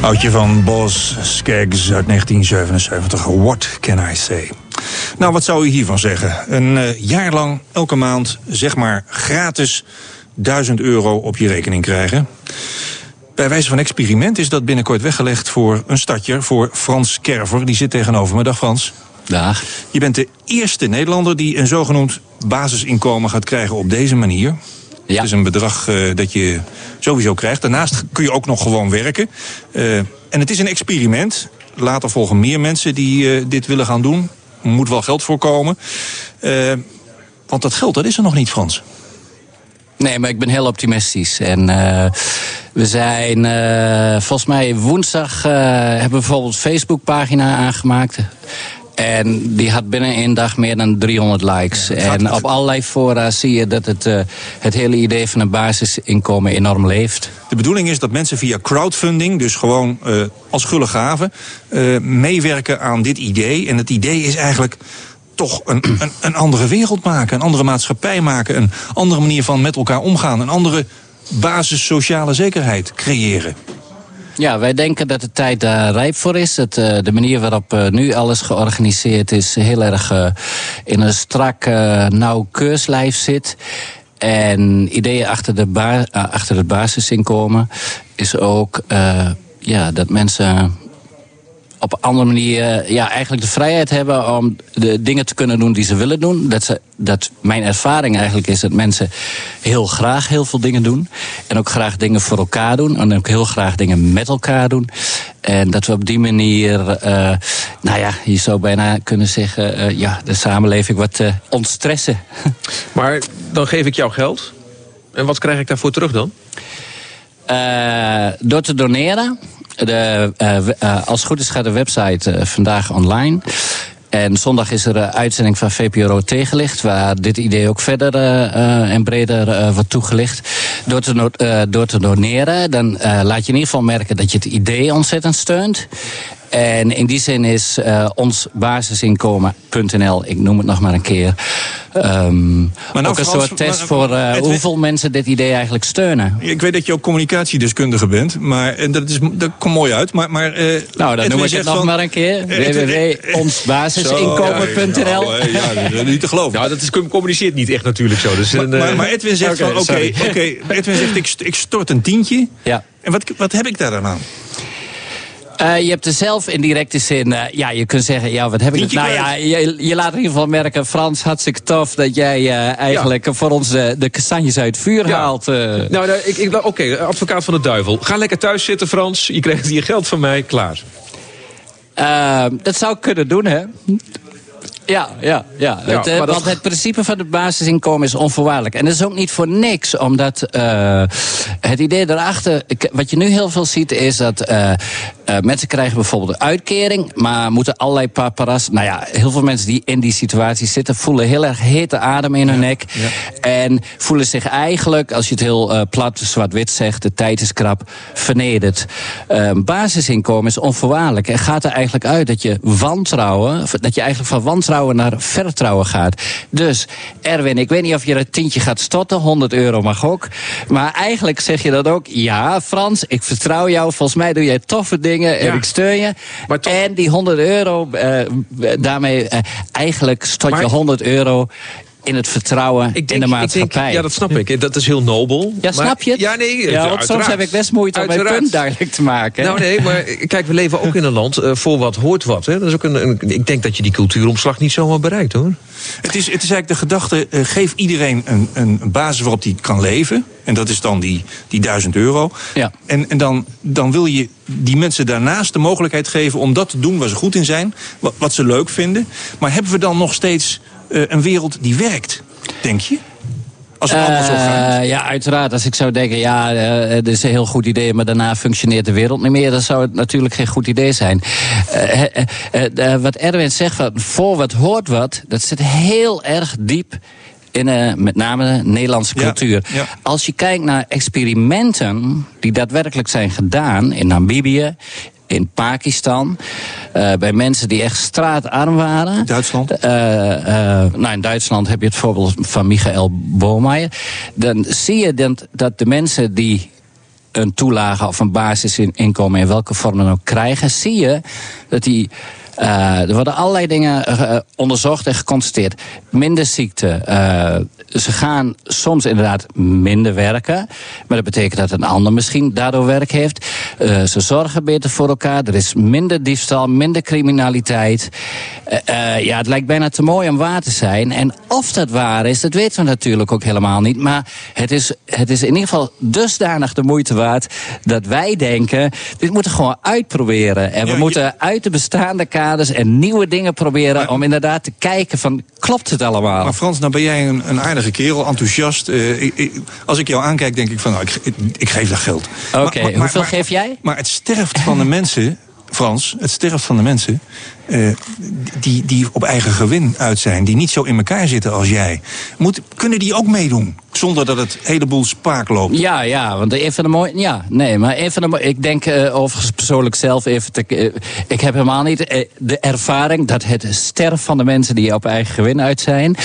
Oudje van Bos Skaggs uit 1977. What can I say? Nou, wat zou u hiervan zeggen? Een uh, jaar lang, elke maand, zeg maar gratis 1000 euro op je rekening krijgen. Bij wijze van experiment is dat binnenkort weggelegd voor een stadje, voor Frans Kerver. Die zit tegenover me. Dag Frans. Dag. Je bent de eerste Nederlander die een zogenoemd basisinkomen gaat krijgen op deze manier. Ja. Het is een bedrag uh, dat je sowieso krijgt. Daarnaast kun je ook nog gewoon werken. Uh, en het is een experiment. Later volgen meer mensen die uh, dit willen gaan doen. Er moet wel geld voorkomen. want dat geld, dat is er nog niet, Frans. Nee, maar ik ben heel optimistisch. En we zijn volgens mij woensdag hebben we bijvoorbeeld een Facebookpagina aangemaakt. En die had binnen één dag meer dan 300 likes. en op allerlei fora zie je dat het, uh, het hele idee van een basisinkomen enorm leeft. De bedoeling is dat mensen via crowdfunding, dus gewoon uh, als gulle gaven, uh, meewerken aan dit idee. En het idee is eigenlijk toch een, een, een andere wereld maken, een andere maatschappij maken, een andere manier van met elkaar omgaan, een andere basis sociale zekerheid creëren. Ja, wij denken dat de tijd daar rijp voor is. Het, uh, de manier waarop uh, nu alles georganiseerd is, heel erg uh, in een strak, nauw keurslijf zit. En ideeën achter, de ba achter het basisinkomen is ook ja, dat mensen op een andere manier ja, eigenlijk de vrijheid hebben om de dingen te kunnen doen die ze willen doen. Dat, ze, dat mijn ervaring eigenlijk is dat mensen heel graag heel veel dingen doen. En ook graag dingen voor elkaar doen. En ook heel graag dingen met elkaar doen. En dat we op die manier, uh, nou ja, je zou bijna kunnen zeggen, uh, ja, de samenleving wat ontstressen. Maar dan geef ik jou geld. En wat krijg ik daarvoor terug dan? Door te doneren de, uh, uh, als het goed is gaat de website vandaag online. En zondag is er een uitzending van VPRO tegenlicht, waar dit idee ook verder en breder wordt toegelicht. Door te, door te doneren, dan laat je in ieder geval merken dat je het idee ontzettend steunt. En in die zin is uh, ons basisinkomen.nl, ik noem het nog maar een keer, um, maar nou, ook een soort test maar, voor uh, hoeveel mensen dit idee eigenlijk steunen. Ik weet dat je ook communicatiedeskundige bent, maar en dat, is, dat komt mooi uit. Maar, maar, uh, nou, dan noem ik het nog van, maar een keer. www.onsbasisinkomen.nl ja, ja, dat is niet te geloven. Nou, dat is, communiceert niet echt natuurlijk zo. Dus maar, maar, maar Edwin zegt okay, van, oké, okay, okay, Edwin zegt ik, ik stort een tientje. Ja. En wat, wat heb ik daar dan aan? Uh, je hebt er zelf in directe zin, uh, ja, je kunt zeggen, ja, wat heb ik... Nou ja, je, je, laat in ieder geval merken, Frans, hartstikke tof... dat jij uh, eigenlijk ja. voor ons de, kastanjes uit het vuur ja. haalt. Nou, nou ik, ik, oké, okay, advocaat van de duivel. Ga lekker thuis zitten, Frans. Je krijgt hier geld van mij, klaar. dat zou ik kunnen doen, hè? Ja, ja, ja. ja het, uh, want het principe van het basisinkomen is onvoorwaardelijk. En dat is ook niet voor niks, omdat uh, het idee daarachter... Wat je nu heel veel ziet, is dat uh, mensen krijgen bijvoorbeeld een uitkering... maar moeten allerlei paparas... Nou ja, heel veel mensen die in die situatie zitten... voelen heel erg hete adem in hun ja, nek. Ja. En voelen zich eigenlijk, als je het heel plat zwart-wit zegt... de tijd is krap, vernederd. basisinkomen is onvoorwaardelijk. En gaat er eigenlijk uit dat je wantrouwen... dat je eigenlijk van wantrouwen naar vertrouwen gaat. Dus, Erwin, ik weet niet of je een tientje gaat stotten. 100 euro mag ook. Maar eigenlijk zeg je dat ook. Ja, Frans, ik vertrouw jou. Volgens mij doe jij toffe dingen en ja. ik steun je. En die 100 euro, uh, daarmee uh, eigenlijk stot maar... je 100 euro in het vertrouwen ik denk, in de maatschappij. Denk, ja, dat snap ik. Dat is heel nobel. Ja, snap je het? Ja, nee. Ja, want soms heb ik best moeite om mijn punt duidelijk te maken. Nou nee, maar kijk, we leven ook in een land uh, voor wat hoort wat. Hè. Dat is ook een, een, ik denk dat je die cultuuromslag niet zomaar bereikt hoor. Het is, het is eigenlijk de gedachte, uh, geef iedereen een, een basis waarop hij kan leven. En dat is dan die, die duizend euro. Ja. En, en dan, dan wil je die mensen daarnaast de mogelijkheid geven om dat te doen waar ze goed in zijn. Wat, wat ze leuk vinden. Maar hebben we dan nog steeds een wereld die werkt, denk je? Als het allemaal zo gaat. Ja, uiteraard. Als ik zou denken, ja, uh, het is een heel goed idee... maar daarna functioneert de wereld niet meer... dan zou het natuurlijk geen goed idee zijn. Uh, wat Erwin zegt, van, voor wat hoort wat... dat zit heel erg diep in uh, met name de Nederlandse cultuur. Ja, ja. Als je kijkt naar experimenten die daadwerkelijk zijn gedaan... in Namibië, in Pakistan. Uh, bij mensen die echt straatarm waren. In Duitsland? Uh, uh, nou, in Duitsland heb je het voorbeeld van Michael Bohmeijer. Dan zie je dat, dat de mensen die een toelage of een basisinkomen in welke vorm dan ook krijgen, zie je dat die er worden allerlei dingen uh, onderzocht en geconstateerd. Minder ziekte. Ze gaan soms inderdaad minder werken. Maar dat betekent dat een ander misschien daardoor werk heeft. ze zorgen beter voor elkaar. Er is minder diefstal, minder criminaliteit. ja, het lijkt bijna te mooi om waar te zijn. En of dat waar is, dat weten we natuurlijk ook helemaal niet. Maar het is, het is in ieder geval dusdanig de moeite waard dat wij denken: dit moeten we gewoon uitproberen. En we moeten uit de bestaande kaart en nieuwe dingen proberen om inderdaad te kijken van klopt het allemaal. Maar Frans, nou ben jij een, een aardige kerel, enthousiast. Uh, ik, als ik jou aankijk, denk ik van nou, ik, ik, geef dat geld. Oké, hoeveel geef jij? Maar het sterft van de mensen Frans, het sterft van de mensen uh, die, die op eigen gewin uit zijn, die niet zo in elkaar zitten als jij. Moet, kunnen die ook meedoen? Zonder dat het heleboel spaak loopt. Ja, ja, want een van de mooie. Ja, nee, maar een van de. Ik denk uh, overigens persoonlijk zelf even. Te, uh, ik heb helemaal niet de ervaring dat het sterft van de mensen die op eigen gewin uit zijn.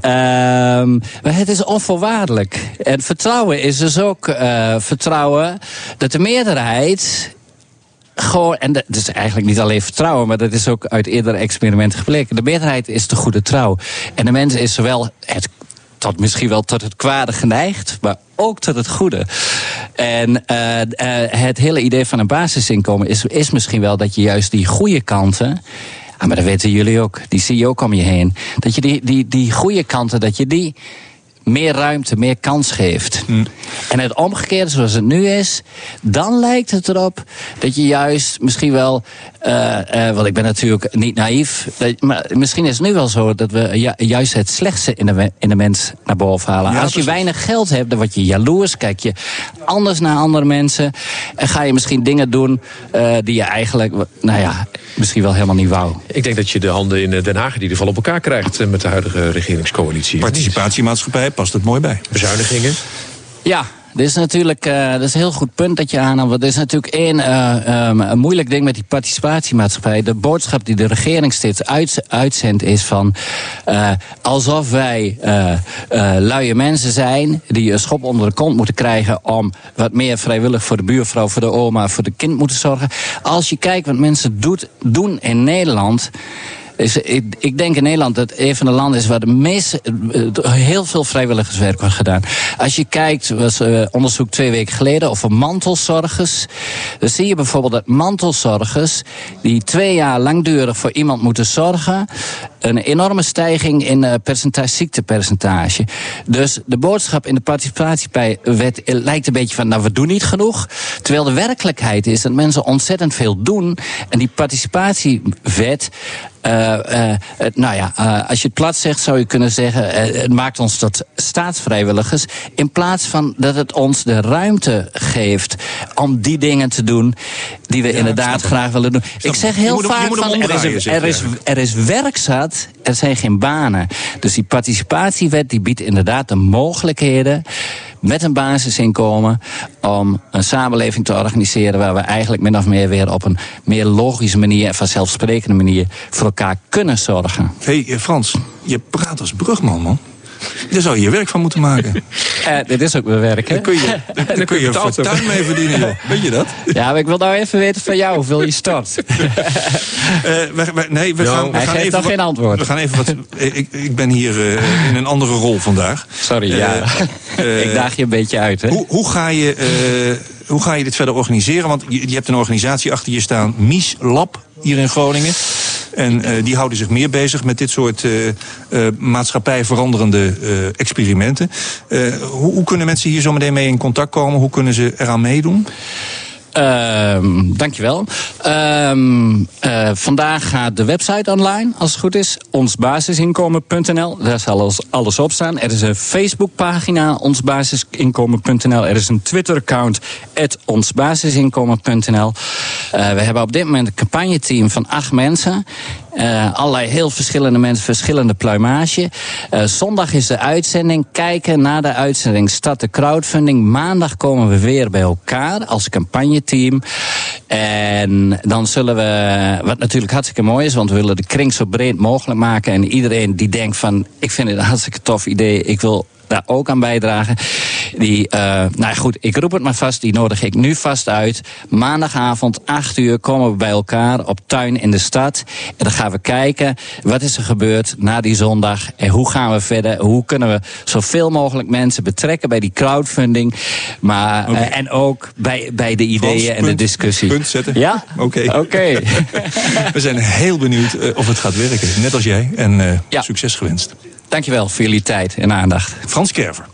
Ehm, maar het is onvoorwaardelijk. En vertrouwen is dus ook vertrouwen dat de meerderheid en dat is eigenlijk niet alleen vertrouwen, maar dat is ook uit eerdere experimenten gebleken. De meerderheid is de goede trouw. En de mens is zowel het tot misschien wel tot het kwade geneigd, maar ook tot het goede. En uh, uh, het hele idee van een basisinkomen is, is misschien wel dat je juist die goede kanten. Ah, maar dat weten jullie ook, die zie je ook om je heen. Dat je die, die, die goede kanten, dat je die meer ruimte, meer kans geeft. Hm. En het omgekeerde zoals het nu is, dan lijkt het erop dat je juist misschien wel, uh, uh, want ik ben natuurlijk niet naïef, maar misschien is het nu wel zo dat we juist het slechtste in de, in de mens naar boven halen. Als je weinig geld hebt, dan word je jaloers, kijk je anders naar andere mensen en ga je misschien dingen doen uh, die je eigenlijk, nou ja, misschien wel helemaal niet wou. Ik denk dat je de handen in Den Haag in ieder geval op elkaar krijgt met de huidige regeringscoalitie. Participatiemaatschappij past het mooi bij. Bezuinigingen? Ja, dit is natuurlijk uh, dat is een heel goed punt dat je aanhaalt. Want er is natuurlijk één uh, um, een moeilijk ding met die participatiemaatschappij. De boodschap die de regering steeds uit, uitzendt is van... Uh, alsof wij luie mensen zijn die een schop onder de kont moeten krijgen... om wat meer vrijwillig voor de buurvrouw, voor de oma, voor de kind moeten zorgen. Als je kijkt wat mensen doet, doen in Nederland ik, denk in Nederland dat een van de landen is waar de meeste, eh, heel veel vrijwilligerswerk wordt gedaan. Als je kijkt, was uh, onderzoek twee weken geleden over mantelzorgers. Dan zie je bijvoorbeeld dat mantelzorgers die twee jaar langdurig voor iemand moeten zorgen, een enorme stijging in uh, percentage, ziektepercentage. Dus de boodschap in de participatiewet lijkt een beetje van, nou we doen niet genoeg. Terwijl de werkelijkheid is dat mensen ontzettend veel doen. En die participatiewet nou ja, uh, als je het plat zegt, zou je kunnen zeggen: het maakt ons tot staatsvrijwilligers. In plaats van dat het ons de ruimte geeft om die dingen te doen die we inderdaad graag willen doen. Ik zeg heel vaak: van, er, is, er, is, er is werk zat, er zijn geen banen. Dus die participatiewet die biedt inderdaad de mogelijkheden met een basisinkomen om een samenleving te organiseren waar we eigenlijk min of meer weer op een meer logische manier en vanzelfsprekende manier voor elkaar kunnen zorgen. Hé hey, Frans, je praat als brugman man. Daar zou je je werk van moeten maken. Uh, dit is ook mijn werk, hè? Dan kun je, dan, kun je een fortuin mee verdienen, joh. Weet je dat? Ja, maar ik wil nou even weten van jou hoeveel je stort. uh, we, nee, we gaan, we Hij gaan geeft even, geen antwoord. We gaan even wat... ik, ik ben hier uh, in een andere rol vandaag. Sorry, ja. ik daag je een beetje uit, hè? Hoe, hoe ga je... hoe ga je dit verder organiseren? Want je, je hebt een organisatie achter je staan, Mies Lab, hier in Groningen. En uh, die houden zich meer bezig met dit soort uh, uh, maatschappij veranderende experimenten. Hoe, hoe, kunnen mensen hier zo meteen mee in contact komen? Hoe kunnen ze eraan meedoen? Um, dankjewel. Um, vandaag gaat de website online, als het goed is. Onsbasisinkomen.nl. Daar zal alles, op staan. Er is een Facebookpagina, onsbasisinkomen.nl. Er is een Twitter-account, onsbasisinkomen.nl. Uh, we hebben op dit moment een campagneteam van acht mensen. Uh, allerlei heel verschillende mensen, verschillende pluimage. Uh, zondag is de uitzending. Kijken naar de uitzending. Start de crowdfunding. Maandag komen we weer bij elkaar als campagneteam. En dan zullen we, wat natuurlijk hartstikke mooi is, want we willen de kring zo breed mogelijk maken. En iedereen die denkt van, ik vind het een hartstikke tof idee, ik wil daar ook aan bijdragen. Die, uh, nou ja, goed, ik roep het maar vast, die nodig ik nu vast uit. Maandagavond, 8 uur, komen we bij elkaar op Tuin in de Stad. En dan gaan we kijken, wat is er gebeurd na die zondag? En hoe gaan we verder? Hoe kunnen we zoveel mogelijk mensen betrekken bij die crowdfunding? Maar, okay. uh, en ook bij, bij de ideeën Frans, en de discussie. Punt zetten? Ja? Oké. Okay. Okay. we zijn heel benieuwd uh, of het gaat werken, net als jij. En ja. succes gewenst. Dankjewel voor jullie tijd en aandacht. Frans Kerver.